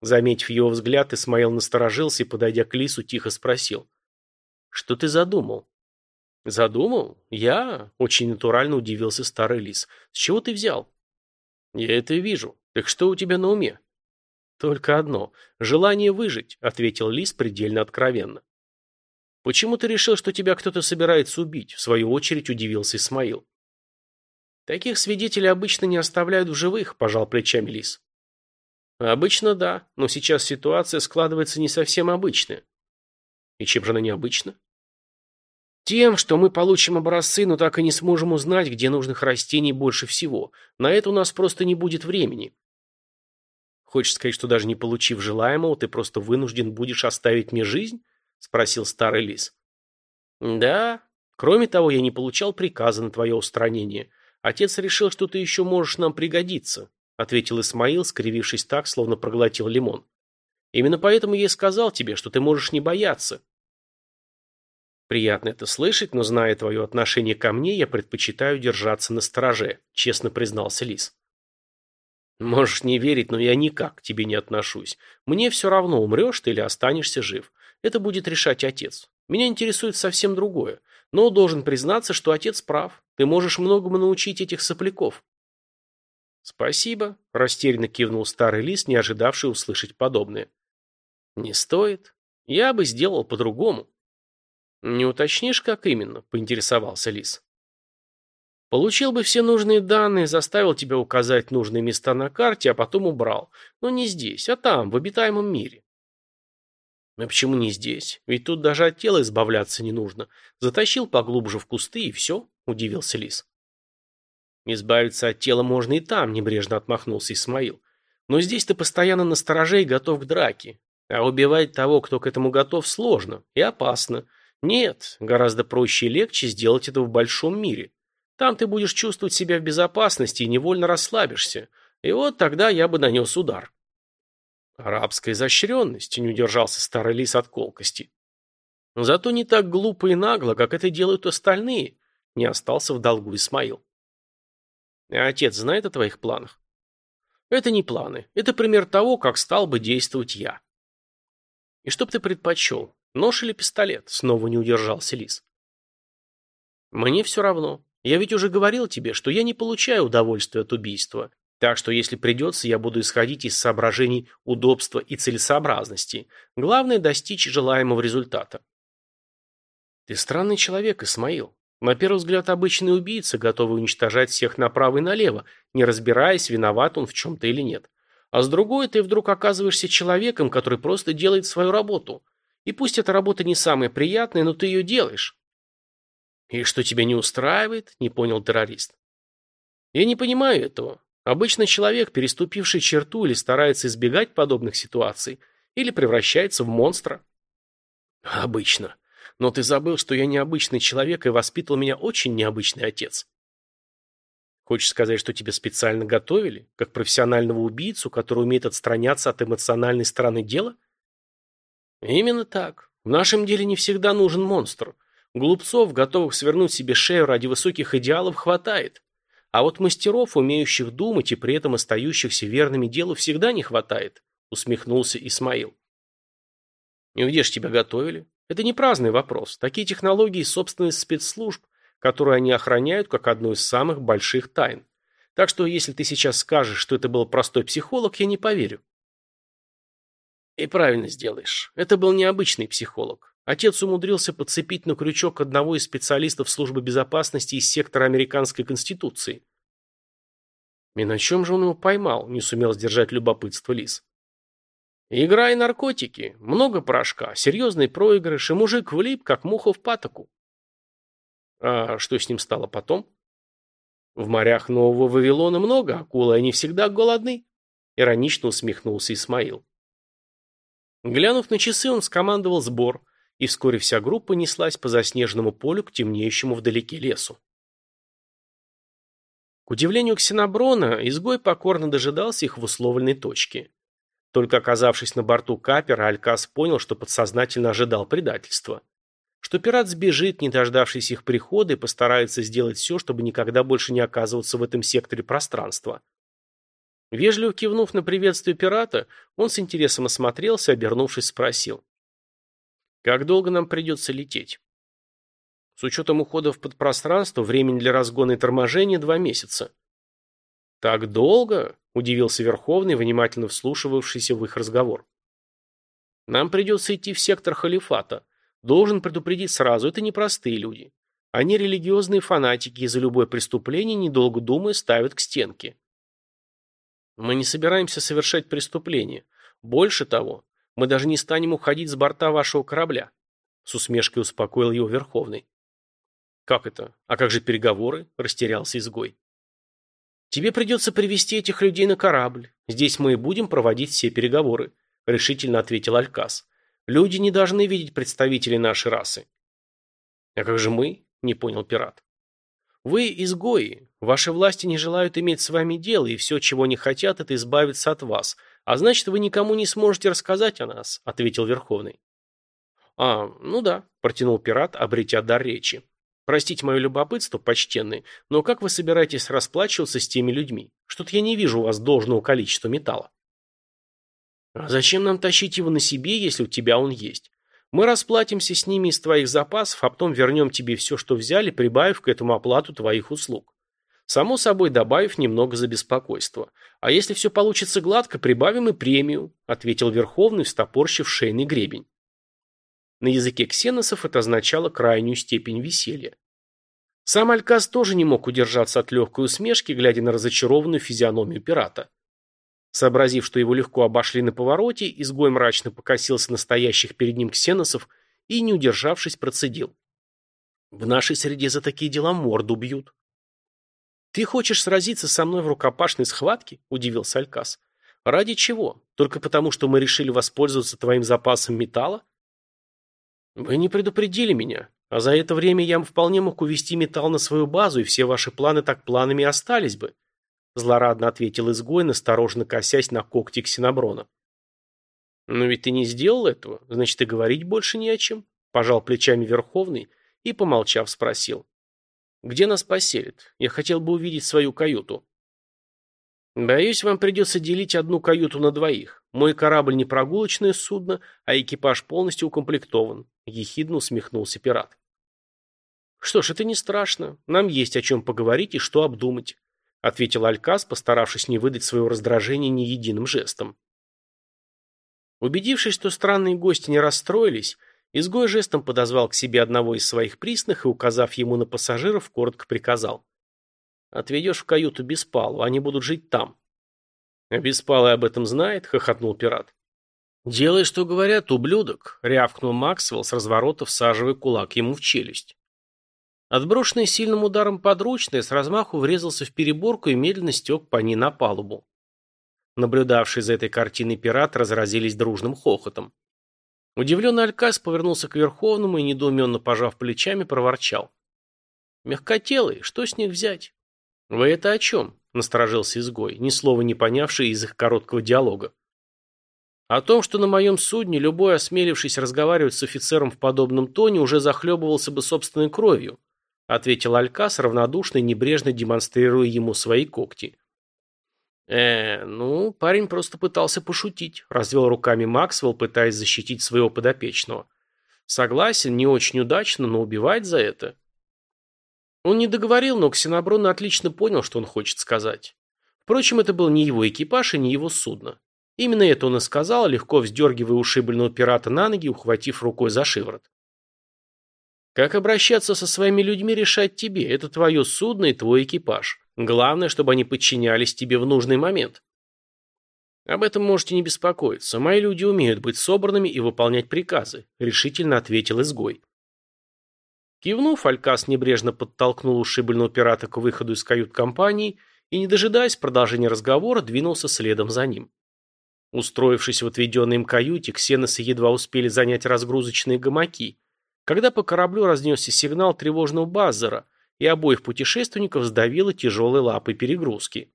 Заметив его взгляд, Исмаил насторожился и, подойдя к лису, тихо спросил. «Что ты задумал?» «Задумал? Я?» – очень натурально удивился старый лис. «С чего ты взял?» «Я это вижу. Так что у тебя на уме?» «Только одно. Желание выжить», – ответил лис предельно откровенно. «Почему ты решил, что тебя кто-то собирается убить?» В свою очередь удивился Исмаил. «Таких свидетелей обычно не оставляют в живых», – пожал плечами Лис. «Обычно да, но сейчас ситуация складывается не совсем обычная». «И чем же она необычна?» «Тем, что мы получим образцы, но так и не сможем узнать, где нужных растений больше всего. На это у нас просто не будет времени». «Хочешь сказать, что даже не получив желаемого, ты просто вынужден будешь оставить мне жизнь?» – спросил старый лис. «Да. Кроме того, я не получал приказа на твое устранение. Отец решил, что ты еще можешь нам пригодиться», – ответил Исмаил, скривившись так, словно проглотил лимон. «Именно поэтому я и сказал тебе, что ты можешь не бояться». «Приятно это слышать, но, зная твое отношение ко мне, я предпочитаю держаться на стороже», – честно признался лис. «Можешь не верить, но я никак к тебе не отношусь. Мне все равно, умрешь ты или останешься жив. Это будет решать отец. Меня интересует совсем другое. Но должен признаться, что отец прав. Ты можешь многому научить этих сопляков. Спасибо, растерянно кивнул старый лис, не ожидавший услышать подобное. Не стоит. Я бы сделал по-другому. Не уточнишь, как именно, поинтересовался лис. Получил бы все нужные данные, заставил тебя указать нужные места на карте, а потом убрал. Но не здесь, а там, в обитаемом мире. Но почему не здесь? Ведь тут даже от тела избавляться не нужно. Затащил поглубже в кусты и все, удивился Лис. Избавиться от тела можно и там, небрежно отмахнулся Исмаил. Но здесь ты постоянно на стороже и готов к драке. А убивать того, кто к этому готов, сложно и опасно. Нет, гораздо проще и легче сделать это в большом мире. Там ты будешь чувствовать себя в безопасности и невольно расслабишься. И вот тогда я бы нанес удар. Арабская изощренность, не удержался старый лис от колкости. Зато не так глупо и нагло, как это делают остальные, не остался в долгу Исмаил. А отец знает о твоих планах? Это не планы, это пример того, как стал бы действовать я. И что бы ты предпочел, нож или пистолет? Снова не удержался лис. Мне все равно. Я ведь уже говорил тебе, что я не получаю удовольствия от убийства. Так что, если придется, я буду исходить из соображений удобства и целесообразности. Главное – достичь желаемого результата. Ты странный человек, Исмаил. На первый взгляд, обычный убийца, готовый уничтожать всех направо и налево, не разбираясь, виноват он в чем-то или нет. А с другой, ты вдруг оказываешься человеком, который просто делает свою работу. И пусть эта работа не самая приятная, но ты ее делаешь. И что тебя не устраивает, не понял террорист. Я не понимаю этого. Обычно человек, переступивший черту или старается избегать подобных ситуаций, или превращается в монстра. Обычно. Но ты забыл, что я необычный человек и воспитывал меня очень необычный отец. Хочешь сказать, что тебя специально готовили, как профессионального убийцу, который умеет отстраняться от эмоциональной стороны дела? Именно так. В нашем деле не всегда нужен монстр. Глупцов, готовых свернуть себе шею ради высоких идеалов, хватает. А вот мастеров, умеющих думать и при этом остающихся верными делу, всегда не хватает, усмехнулся Исмаил. И где ж тебя готовили? Это не праздный вопрос. Такие технологии – собственность спецслужб, которые они охраняют как одну из самых больших тайн. Так что, если ты сейчас скажешь, что это был простой психолог, я не поверю. И правильно сделаешь. Это был необычный психолог. Отец умудрился подцепить на крючок одного из специалистов службы безопасности из сектора американской конституции. И на чем же он его поймал, не сумел сдержать любопытство Лис. Игра и наркотики, много порошка, серьезный проигрыш, и мужик влип, как муха в патоку. А что с ним стало потом? В морях Нового Вавилона много акул, и они всегда голодны. Иронично усмехнулся Исмаил. Глянув на часы, он скомандовал сбор, и вскоре вся группа неслась по заснеженному полю к темнеющему вдалеке лесу. К удивлению Ксеноброна, изгой покорно дожидался их в условленной точке. Только оказавшись на борту капера, Алькас понял, что подсознательно ожидал предательства. Что пират сбежит, не дождавшись их прихода, и постарается сделать все, чтобы никогда больше не оказываться в этом секторе пространства. Вежливо кивнув на приветствие пирата, он с интересом осмотрелся, обернувшись, спросил. Как долго нам придется лететь? С учетом ухода в подпространство, времени для разгона и торможения два месяца. Так долго? Удивился Верховный, внимательно вслушивавшийся в их разговор. Нам придется идти в сектор халифата. Должен предупредить сразу, это непростые люди. Они религиозные фанатики и за любое преступление, недолго думая, ставят к стенке. Мы не собираемся совершать преступление. Больше того, мы даже не станем уходить с борта вашего корабля. С усмешкой успокоил его Верховный. Как это? А как же переговоры? Растерялся изгой. Тебе придется привести этих людей на корабль. Здесь мы и будем проводить все переговоры, решительно ответил Алькас. Люди не должны видеть представителей нашей расы. А как же мы? Не понял пират. Вы изгои. Ваши власти не желают иметь с вами дело, и все, чего не хотят, это избавиться от вас. «А значит, вы никому не сможете рассказать о нас», — ответил Верховный. «А, ну да», — протянул пират, обретя дар речи. «Простите мое любопытство, почтенный, но как вы собираетесь расплачиваться с теми людьми? Что-то я не вижу у вас должного количества металла». «А зачем нам тащить его на себе, если у тебя он есть? Мы расплатимся с ними из твоих запасов, а потом вернем тебе все, что взяли, прибавив к этому оплату твоих услуг. Само собой, добавив немного за беспокойство. А если все получится гладко, прибавим и премию, ответил Верховный, встопорщив шейный гребень. На языке ксеносов это означало крайнюю степень веселья. Сам Алькас тоже не мог удержаться от легкой усмешки, глядя на разочарованную физиономию пирата. Сообразив, что его легко обошли на повороте, изгой мрачно покосился настоящих перед ним ксеносов и, не удержавшись, процедил. «В нашей среде за такие дела морду бьют». «Ты хочешь сразиться со мной в рукопашной схватке?» – удивился Алькас. «Ради чего? Только потому, что мы решили воспользоваться твоим запасом металла?» «Вы не предупредили меня. А за это время я вполне мог увести металл на свою базу, и все ваши планы так планами остались бы. Злорадно ответил изгой, настороженно косясь на когти ксеноброна. Но ведь ты не сделал этого, значит и говорить больше не о чем. Пожал плечами Верховный и, помолчав, спросил. Где нас поселят? Я хотел бы увидеть свою каюту. Боюсь, вам придется делить одну каюту на двоих. Мой корабль не прогулочное судно, а экипаж полностью укомплектован. Ехидно усмехнулся пират. «Что ж, это не страшно. Нам есть о чем поговорить и что обдумать», ответил Алькас, постаравшись не выдать своего раздражения ни единым жестом. Убедившись, что странные гости не расстроились, изгой жестом подозвал к себе одного из своих присных и, указав ему на пассажиров, коротко приказал. «Отведешь в каюту Беспалу, они будут жить там». «А Беспалый об этом знает?» — хохотнул пират. «Делай, что говорят, ублюдок!» — рявкнул Максвелл с разворота, всаживая кулак ему в челюсть. Отброшенный сильным ударом подручный с размаху врезался в переборку и медленно стек по ней на палубу. Наблюдавшие за этой картиной пират разразились дружным хохотом. Удивленный Алькас повернулся к Верховному и, недоуменно пожав плечами, проворчал. «Мягкотелые, что с них взять?» «Вы это о чем?» — насторожился изгой, ни слова не понявший из их короткого диалога. О том, что на моем судне любой, осмелившись разговаривать с офицером в подобном тоне, уже захлебывался бы собственной кровью, ответил Алькас, равнодушно и небрежно демонстрируя ему свои когти. «Э, ну, парень просто пытался пошутить», – развел руками Максвелл, пытаясь защитить своего подопечного. «Согласен, не очень удачно, но убивать за это...» Он не договорил, но Ксеноброн отлично понял, что он хочет сказать. Впрочем, это был не его экипаж и не его судно. Именно это он и сказал, легко вздергивая ушибленного пирата на ноги, ухватив рукой за шиворот. Как обращаться со своими людьми решать тебе. Это твое судно и твой экипаж. Главное, чтобы они подчинялись тебе в нужный момент. Об этом можете не беспокоиться. Мои люди умеют быть собранными и выполнять приказы, решительно ответил изгой. Кивнув, Алькас небрежно подтолкнул ушибленного пирата к выходу из кают-компании и, не дожидаясь продолжения разговора, двинулся следом за ним. Устроившись в отведенной им каюте, ксеносы едва успели занять разгрузочные гамаки, когда по кораблю разнесся сигнал тревожного базара, и обоих путешественников сдавило тяжелой лапой перегрузки.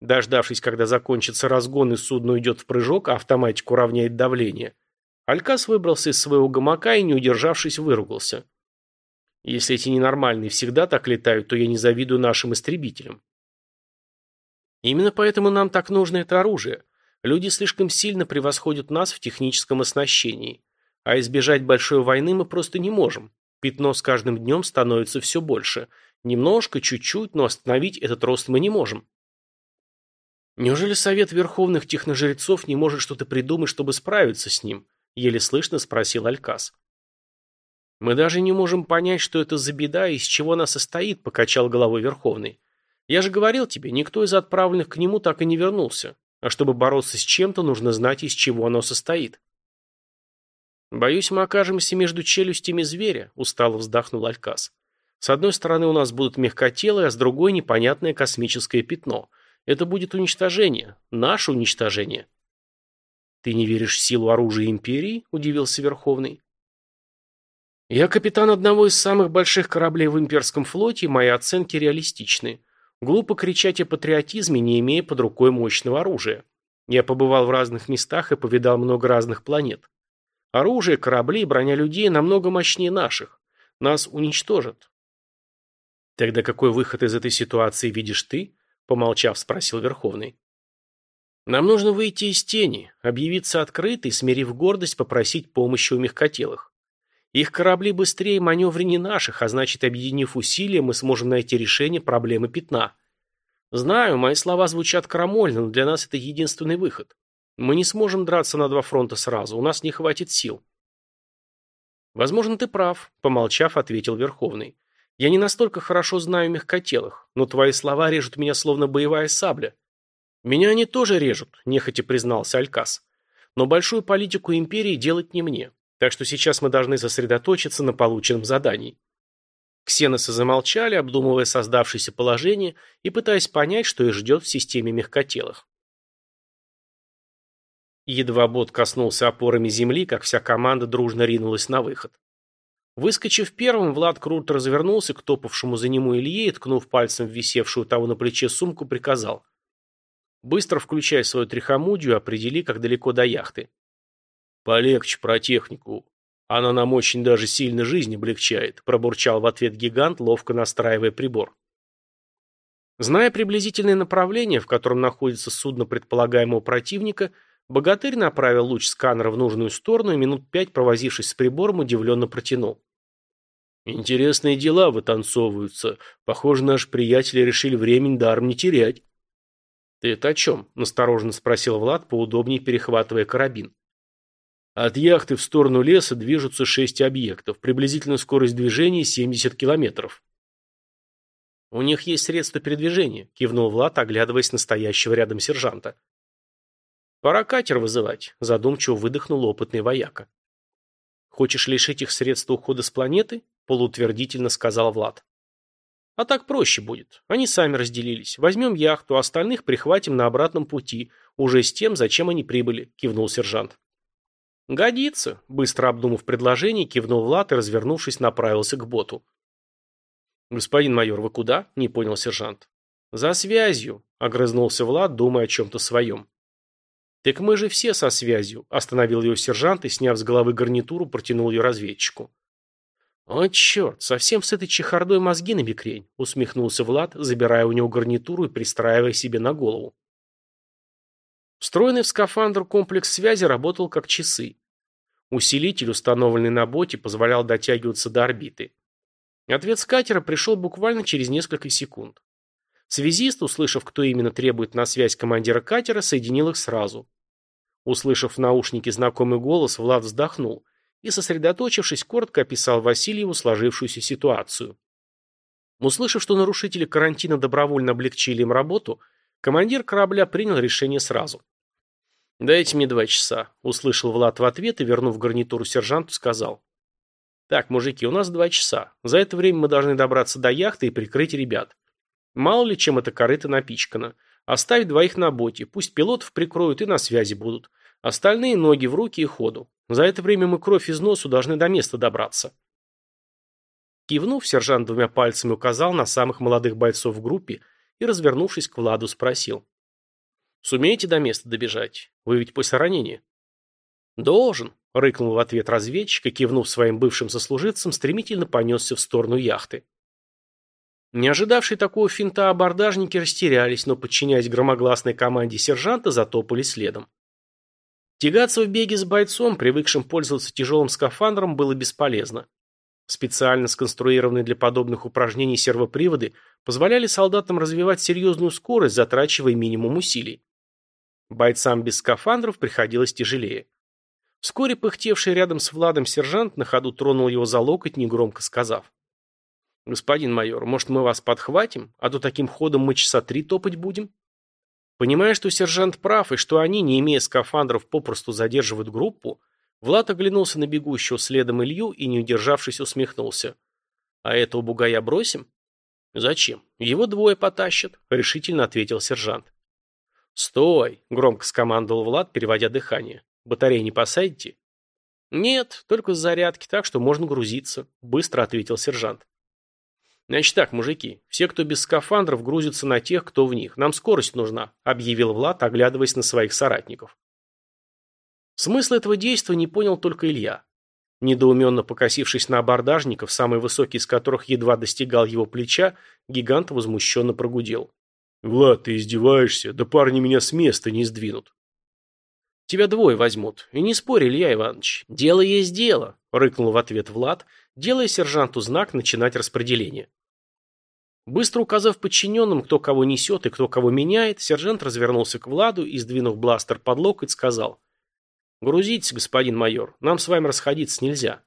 Дождавшись, когда закончится разгон и судно уйдет в прыжок, а автоматику уравняет давление, Алькас выбрался из своего гамака и, не удержавшись, выругался. Если эти ненормальные всегда так летают, то я не завидую нашим истребителям. Именно поэтому нам так нужно это оружие. Люди слишком сильно превосходят нас в техническом оснащении. А избежать большой войны мы просто не можем. Пятно с каждым днем становится все больше. Немножко, чуть-чуть, но остановить этот рост мы не можем. Неужели Совет Верховных Техножрецов не может что-то придумать, чтобы справиться с ним? Еле слышно спросил Алькас. Мы даже не можем понять, что это за беда и из чего она состоит, покачал головой Верховный. Я же говорил тебе, никто из отправленных к нему так и не вернулся. А чтобы бороться с чем-то, нужно знать, из чего оно состоит. «Боюсь, мы окажемся между челюстями зверя», – устало вздохнул Алькас. «С одной стороны у нас будут мягкотелые, а с другой – непонятное космическое пятно. Это будет уничтожение. Наше уничтожение». «Ты не веришь в силу оружия Империи?» – удивился Верховный. «Я капитан одного из самых больших кораблей в имперском флоте, и мои оценки реалистичны. Глупо кричать о патриотизме, не имея под рукой мощного оружия. Я побывал в разных местах и повидал много разных планет. Оружие, корабли броня людей намного мощнее наших. Нас уничтожат. Тогда какой выход из этой ситуации видишь ты? Помолчав, спросил Верховный. Нам нужно выйти из тени, объявиться открыто и, смирив гордость, попросить помощи у мягкотелых. Их корабли быстрее маневреннее наших, а значит, объединив усилия, мы сможем найти решение проблемы пятна. Знаю, мои слова звучат крамольно, но для нас это единственный выход. Мы не сможем драться на два фронта сразу, у нас не хватит сил. Возможно, ты прав, помолчав, ответил Верховный. Я не настолько хорошо знаю мягкотелых, но твои слова режут меня словно боевая сабля. Меня они тоже режут, нехотя признался Алькас. Но большую политику империи делать не мне, так что сейчас мы должны сосредоточиться на полученном задании. Ксеносы замолчали, обдумывая создавшееся положение и пытаясь понять, что их ждет в системе мягкотелых. Едва бот коснулся опорами земли, как вся команда дружно ринулась на выход. Выскочив первым, Влад круто развернулся к топавшему за нему Илье и, ткнув пальцем в висевшую того на плече сумку, приказал. «Быстро включай свою трихомудию, определи, как далеко до яхты». «Полегче про технику. Она нам очень даже сильно жизнь облегчает», пробурчал в ответ гигант, ловко настраивая прибор. Зная приблизительное направление, в котором находится судно предполагаемого противника, Богатырь направил луч сканера в нужную сторону и минут пять, провозившись с прибором, удивленно протянул. «Интересные дела вытанцовываются. Похоже, наши приятели решили времени даром не терять». «Ты это о чем?» – настороженно спросил Влад, поудобнее перехватывая карабин. От яхты в сторону леса движутся шесть объектов. Приблизительно скорость движения 70 километров. «У них есть средства передвижения», – кивнул Влад, оглядываясь на стоящего рядом сержанта. «Пора катер вызывать», – задумчиво выдохнул опытный вояка. «Хочешь лишить их средства ухода с планеты?» – полуутвердительно сказал Влад. «А так проще будет. Они сами разделились. Возьмем яхту, а остальных прихватим на обратном пути, уже с тем, зачем они прибыли», – кивнул сержант. «Годится», – быстро обдумав предложение, кивнул Влад и, развернувшись, направился к боту. «Господин майор, вы куда?» – не понял сержант. «За связью», – огрызнулся Влад, думая о чем-то своем. «Так мы же все со связью», – остановил ее сержант и, сняв с головы гарнитуру, протянул ее разведчику. «О, черт, совсем с этой чехардой мозги на бекрень», – усмехнулся Влад, забирая у него гарнитуру и пристраивая себе на голову. Встроенный в скафандр комплекс связи работал как часы. Усилитель, установленный на боте, позволял дотягиваться до орбиты. Ответ с катера пришел буквально через несколько секунд. Связист, услышав, кто именно требует на связь командира катера, соединил их сразу. Услышав в наушнике знакомый голос, Влад вздохнул и, сосредоточившись, коротко описал Васильеву сложившуюся ситуацию. Услышав, что нарушители карантина добровольно облегчили им работу, командир корабля принял решение сразу. «Дайте мне два часа», — услышал Влад в ответ и, вернув гарнитуру сержанту, сказал. «Так, мужики, у нас два часа. За это время мы должны добраться до яхты и прикрыть ребят. Мало ли чем это корыто напичкано. Оставь двоих на боте, пусть пилотов прикроют и на связи будут. Остальные ноги в руки и ходу. За это время мы кровь из носу должны до места добраться. Кивнув, сержант двумя пальцами указал на самых молодых бойцов в группе и, развернувшись к Владу, спросил. «Сумеете до места добежать? Вы ведь после ранения?» «Должен», — рыкнул в ответ разведчик и, кивнув своим бывшим сослуживцам, стремительно понесся в сторону яхты. Не ожидавшие такого финта абордажники растерялись, но, подчиняясь громогласной команде сержанта, затопали следом. Тягаться в беге с бойцом, привыкшим пользоваться тяжелым скафандром, было бесполезно. Специально сконструированные для подобных упражнений сервоприводы позволяли солдатам развивать серьезную скорость, затрачивая минимум усилий. Бойцам без скафандров приходилось тяжелее. Вскоре пыхтевший рядом с Владом сержант на ходу тронул его за локоть, негромко сказав. «Господин майор, может, мы вас подхватим, а то таким ходом мы часа три топать будем?» Понимая, что сержант прав, и что они, не имея скафандров, попросту задерживают группу, Влад оглянулся на бегущего следом Илью и, не удержавшись, усмехнулся. «А этого бугая бросим?» «Зачем? Его двое потащат», — решительно ответил сержант. «Стой!» — громко скомандовал Влад, переводя дыхание. «Батареи не посадите?» «Нет, только с зарядки, так что можно грузиться», — быстро ответил сержант. «Значит так, мужики, все, кто без скафандров, грузятся на тех, кто в них. Нам скорость нужна», – объявил Влад, оглядываясь на своих соратников. Смысл этого действия не понял только Илья. Недоуменно покосившись на абордажников, самый высокий из которых едва достигал его плеча, гигант возмущенно прогудел. «Влад, ты издеваешься? Да парни меня с места не сдвинут». «Тебя двое возьмут. И не спорь, Илья Иванович. Дело есть дело», – рыкнул в ответ Влад – делая сержанту знак начинать распределение. Быстро указав подчиненным, кто кого несет и кто кого меняет, сержант развернулся к Владу и, сдвинув бластер под локоть, сказал «Грузитесь, господин майор, нам с вами расходиться нельзя».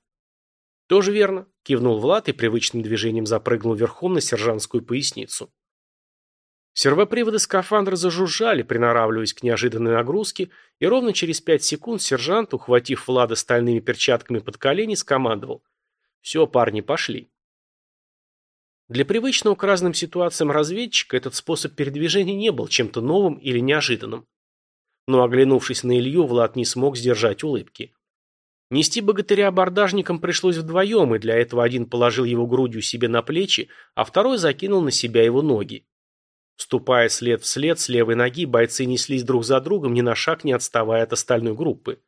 «Тоже верно», – кивнул Влад и привычным движением запрыгнул верхом на сержантскую поясницу. Сервоприводы скафандра зажужжали, приноравливаясь к неожиданной нагрузке, и ровно через пять секунд сержант, ухватив Влада стальными перчатками под колени, скомандовал. «Все, парни, пошли». Для привычного к разным ситуациям разведчика этот способ передвижения не был чем-то новым или неожиданным. Но, оглянувшись на Илью, Влад не смог сдержать улыбки. Нести богатыря абордажникам пришлось вдвоем, и для этого один положил его грудью себе на плечи, а второй закинул на себя его ноги. Ступая след в след с левой ноги, бойцы неслись друг за другом, ни на шаг не отставая от остальной группы.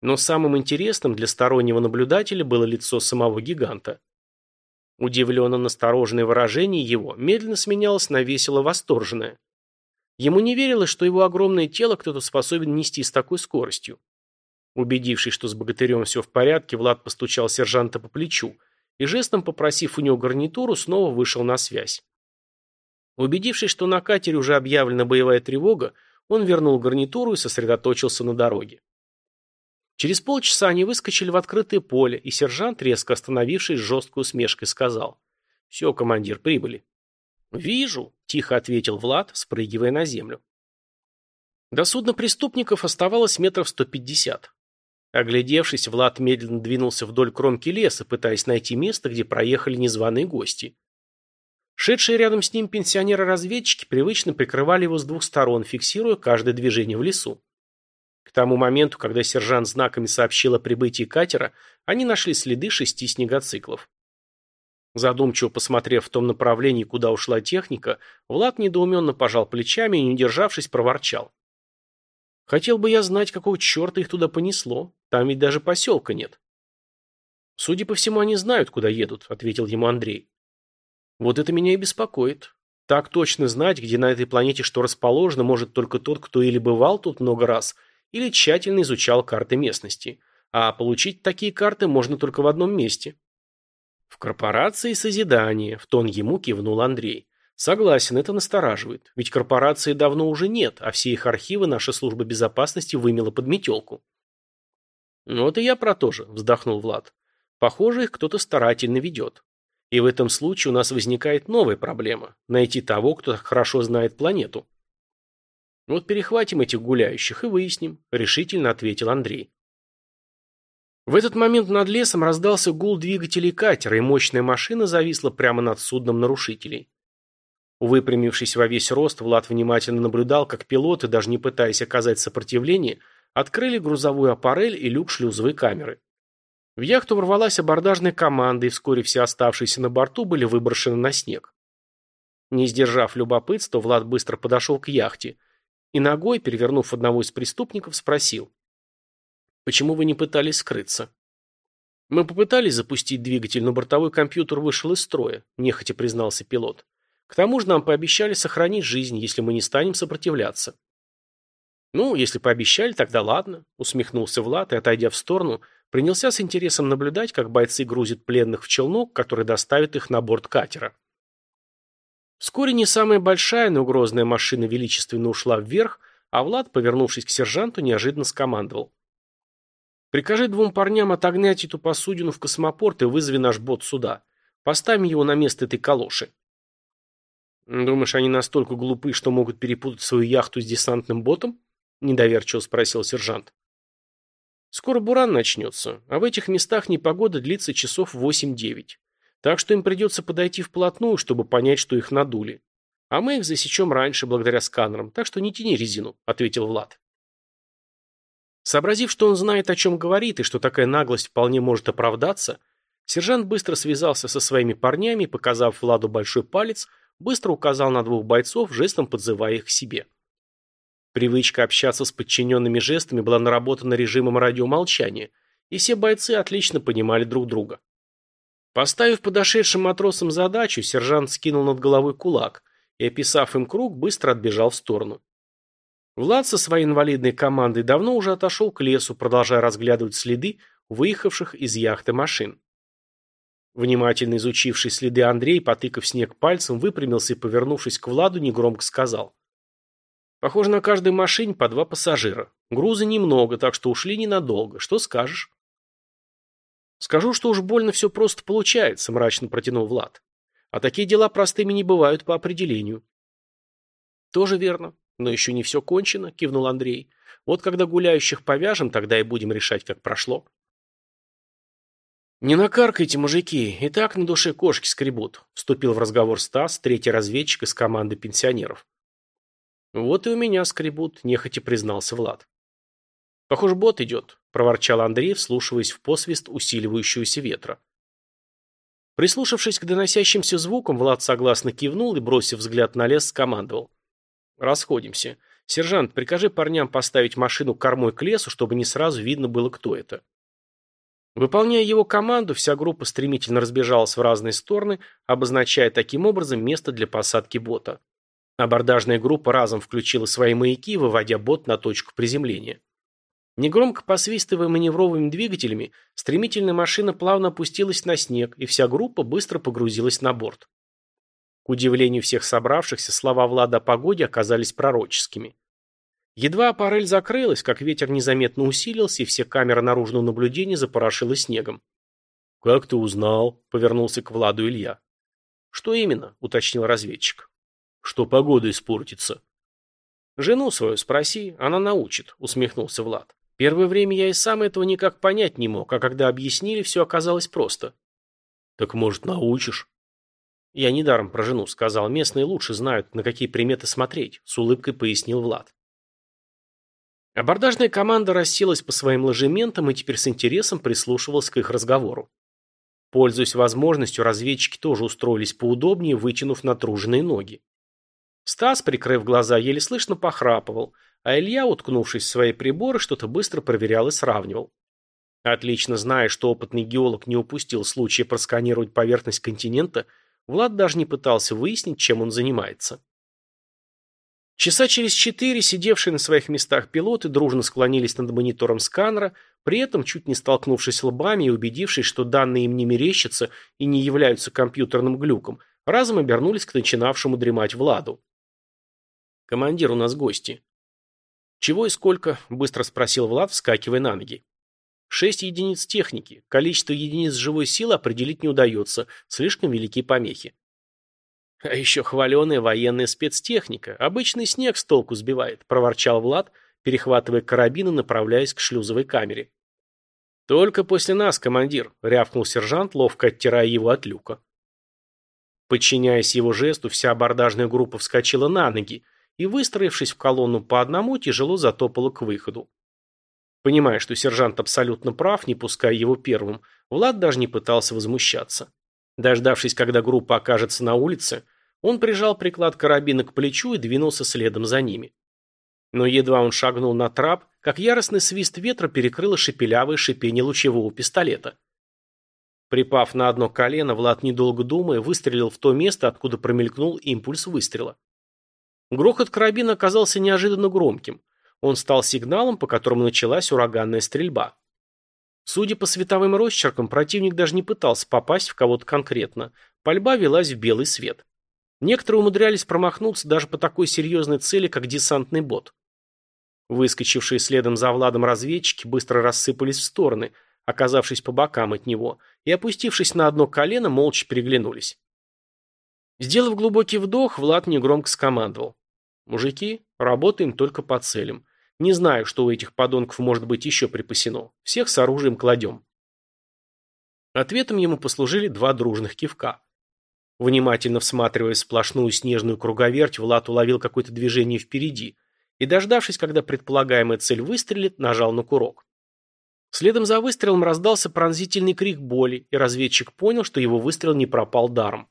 Но самым интересным для стороннего наблюдателя было лицо самого гиганта. Удивленно настороженное выражение его медленно сменялось на весело восторженное. Ему не верилось, что его огромное тело кто-то способен нести с такой скоростью. Убедившись, что с богатырем все в порядке, Влад постучал сержанта по плечу и, жестом попросив у него гарнитуру, снова вышел на связь. Убедившись, что на катере уже объявлена боевая тревога, он вернул гарнитуру и сосредоточился на дороге. Через полчаса они выскочили в открытое поле, и сержант, резко остановившись, с жесткой усмешкой сказал. «Все, командир, прибыли». «Вижу», – тихо ответил Влад, спрыгивая на землю. До судна преступников оставалось метров сто пятьдесят. Оглядевшись, Влад медленно двинулся вдоль кромки леса, пытаясь найти место, где проехали незваные гости. Шедшие рядом с ним пенсионеры-разведчики привычно прикрывали его с двух сторон, фиксируя каждое движение в лесу. К тому моменту, когда сержант знаками сообщил о прибытии катера, они нашли следы шести снегоциклов. Задумчиво посмотрев в том направлении, куда ушла техника, Влад недоуменно пожал плечами и, не удержавшись, проворчал. «Хотел бы я знать, какого черта их туда понесло. Там ведь даже поселка нет». «Судя по всему, они знают, куда едут», — ответил ему Андрей. Вот это меня и беспокоит. Так точно знать, где на этой планете что расположено, может только тот, кто или бывал тут много раз, или тщательно изучал карты местности. А получить такие карты можно только в одном месте. В корпорации созидание, в тон ему кивнул Андрей. Согласен, это настораживает. Ведь корпорации давно уже нет, а все их архивы наша служба безопасности вымела под метелку. Ну вот и я про то же, вздохнул Влад. Похоже, их кто-то старательно ведет. И в этом случае у нас возникает новая проблема – найти того, кто хорошо знает планету. Вот перехватим этих гуляющих и выясним, решительно ответил Андрей. В этот момент над лесом раздался гул двигателей катера, и мощная машина зависла прямо над судном нарушителей. Выпрямившись во весь рост, Влад внимательно наблюдал, как пилоты, даже не пытаясь оказать сопротивление, открыли грузовую аппарель и люк шлюзовой камеры. В яхту ворвалась абордажная команда, и вскоре все оставшиеся на борту были выброшены на снег. Не сдержав любопытства, Влад быстро подошел к яхте и ногой, перевернув одного из преступников, спросил. «Почему вы не пытались скрыться?» «Мы попытались запустить двигатель, но бортовой компьютер вышел из строя», – нехотя признался пилот. «К тому же нам пообещали сохранить жизнь, если мы не станем сопротивляться». «Ну, если пообещали, тогда ладно», – усмехнулся Влад и, отойдя в сторону, принялся с интересом наблюдать, как бойцы грузят пленных в челнок, который доставит их на борт катера. Вскоре не самая большая, но грозная машина величественно ушла вверх, а Влад, повернувшись к сержанту, неожиданно скомандовал. «Прикажи двум парням отогнать эту посудину в космопорт и вызови наш бот сюда. Поставим его на место этой калоши». «Думаешь, они настолько глупы, что могут перепутать свою яхту с десантным ботом?» – недоверчиво спросил сержант. Скоро буран начнется, а в этих местах непогода длится часов 8-9. Так что им придется подойти вплотную, чтобы понять, что их надули. А мы их засечем раньше, благодаря сканерам, так что не тяни резину», — ответил Влад. Сообразив, что он знает, о чем говорит, и что такая наглость вполне может оправдаться, сержант быстро связался со своими парнями показав Владу большой палец, быстро указал на двух бойцов, жестом подзывая их к себе. Привычка общаться с подчиненными жестами была наработана режимом радиомолчания, и все бойцы отлично понимали друг друга. Поставив подошедшим матросам задачу, сержант скинул над головой кулак и, описав им круг, быстро отбежал в сторону. Влад со своей инвалидной командой давно уже отошел к лесу, продолжая разглядывать следы выехавших из яхты машин. Внимательно изучивший следы Андрей, потыкав снег пальцем, выпрямился и, повернувшись к Владу, негромко сказал. Похоже, на каждой машине по два пассажира. Груза немного, так что ушли ненадолго. Что скажешь? Скажу, что уж больно все просто получается, мрачно протянул Влад. А такие дела простыми не бывают по определению. Тоже верно, но еще не все кончено, кивнул Андрей. Вот когда гуляющих повяжем, тогда и будем решать, как прошло. «Не накаркайте, мужики, и так на душе кошки скребут», – вступил в разговор Стас, третий разведчик из команды пенсионеров. «Вот и у меня скребут», – нехотя признался Влад. «Похоже, бот идет», – проворчал Андрей, вслушиваясь в посвист усиливающегося ветра. Прислушавшись к доносящимся звукам, Влад согласно кивнул и, бросив взгляд на лес, скомандовал. «Расходимся. Сержант, прикажи парням поставить машину кормой к лесу, чтобы не сразу видно было, кто это». Выполняя его команду, вся группа стремительно разбежалась в разные стороны, обозначая таким образом место для посадки бота. Абордажная группа разом включила свои маяки, выводя бот на точку приземления. Негромко посвистывая маневровыми двигателями, стремительная машина плавно опустилась на снег, и вся группа быстро погрузилась на борт. К удивлению всех собравшихся, слова Влада о погоде оказались пророческими. Едва аппарель закрылась, как ветер незаметно усилился, и все камеры наружного наблюдения запорошило снегом. «Как ты узнал?» – повернулся к Владу Илья. «Что именно?» – уточнил разведчик. «Что погода испортится». «Жену свою спроси, она научит», – усмехнулся Влад. «Первое время я и сам этого никак понять не мог, а когда объяснили, все оказалось просто». «Так, может, научишь?» «Я недаром про жену сказал. Местные лучше знают, на какие приметы смотреть», – с улыбкой пояснил Влад. Абордажная команда расселась по своим ложементам и теперь с интересом прислушивалась к их разговору. Пользуясь возможностью, разведчики тоже устроились поудобнее, вытянув натруженные ноги. Стас, прикрыв глаза, еле слышно похрапывал, а Илья, уткнувшись в свои приборы, что-то быстро проверял и сравнивал. Отлично зная, что опытный геолог не упустил случая просканировать поверхность континента, Влад даже не пытался выяснить, чем он занимается. Часа через четыре сидевшие на своих местах пилоты дружно склонились над монитором сканера, при этом чуть не столкнувшись лбами и убедившись, что данные им не мерещатся и не являются компьютерным глюком, разом обернулись к начинавшему дремать Владу. «Командир, у нас гости». «Чего и сколько?» – быстро спросил Влад, вскакивая на ноги. «Шесть единиц техники. Количество единиц живой силы определить не удается. Слишком велики помехи». А еще хваленая военная спецтехника. Обычный снег с толку сбивает, проворчал Влад, перехватывая карабин и направляясь к шлюзовой камере. «Только после нас, командир», — рявкнул сержант, ловко оттирая его от люка. Подчиняясь его жесту, вся абордажная группа вскочила на ноги и, выстроившись в колонну по одному, тяжело затопала к выходу. Понимая, что сержант абсолютно прав, не пуская его первым, Влад даже не пытался возмущаться. Дождавшись, когда группа окажется на улице, он прижал приклад карабина к плечу и двинулся следом за ними. Но едва он шагнул на трап, как яростный свист ветра перекрыло шепелявое шипение лучевого пистолета. Припав на одно колено, Влад, недолго думая, выстрелил в то место, откуда промелькнул импульс выстрела. Грохот карабина оказался неожиданно громким. Он стал сигналом, по которому началась ураганная стрельба. Судя по световым росчеркам, противник даже не пытался попасть в кого-то конкретно. Пальба велась в белый свет. Некоторые умудрялись промахнуться даже по такой серьезной цели, как десантный бот. Выскочившие следом за Владом разведчики быстро рассыпались в стороны, оказавшись по бокам от него, и, опустившись на одно колено, молча переглянулись. Сделав глубокий вдох, Влад негромко скомандовал. «Мужики, работаем только по целям. Не знаю, что у этих подонков может быть еще припасено. Всех с оружием кладем». Ответом ему послужили два дружных кивка. Внимательно всматриваясь в сплошную снежную круговерть, Влад уловил какое-то движение впереди и, дождавшись, когда предполагаемая цель выстрелит, нажал на курок. Следом за выстрелом раздался пронзительный крик боли, и разведчик понял, что его выстрел не пропал даром.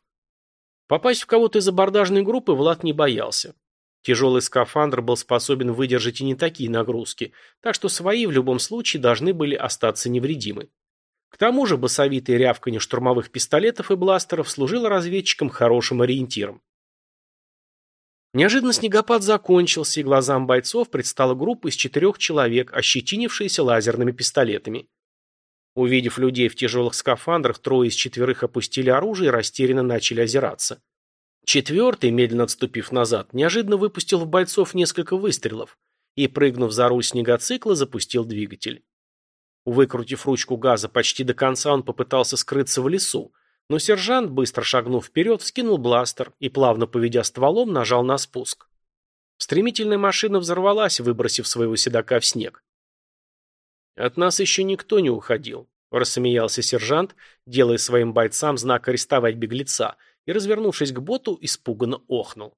Попасть в кого-то из абордажной группы Влад не боялся. Тяжелый скафандр был способен выдержать и не такие нагрузки, так что свои в любом случае должны были остаться невредимы. К тому же басовитое рявканье штурмовых пистолетов и бластеров служило разведчикам хорошим ориентиром. Неожиданно снегопад закончился, и глазам бойцов предстала группа из четырех человек, ощетинившаяся лазерными пистолетами. Увидев людей в тяжелых скафандрах, трое из четверых опустили оружие и растерянно начали озираться. Четвертый, медленно отступив назад, неожиданно выпустил в бойцов несколько выстрелов и, прыгнув за руль снегоцикла, запустил двигатель. Выкрутив ручку газа почти до конца, он попытался скрыться в лесу, но сержант, быстро шагнув вперед, вскинул бластер и, плавно поведя стволом, нажал на спуск. Стремительная машина взорвалась, выбросив своего седока в снег. «От нас еще никто не уходил», — рассмеялся сержант, делая своим бойцам знак арестовать беглеца, и, развернувшись к боту, испуганно охнул.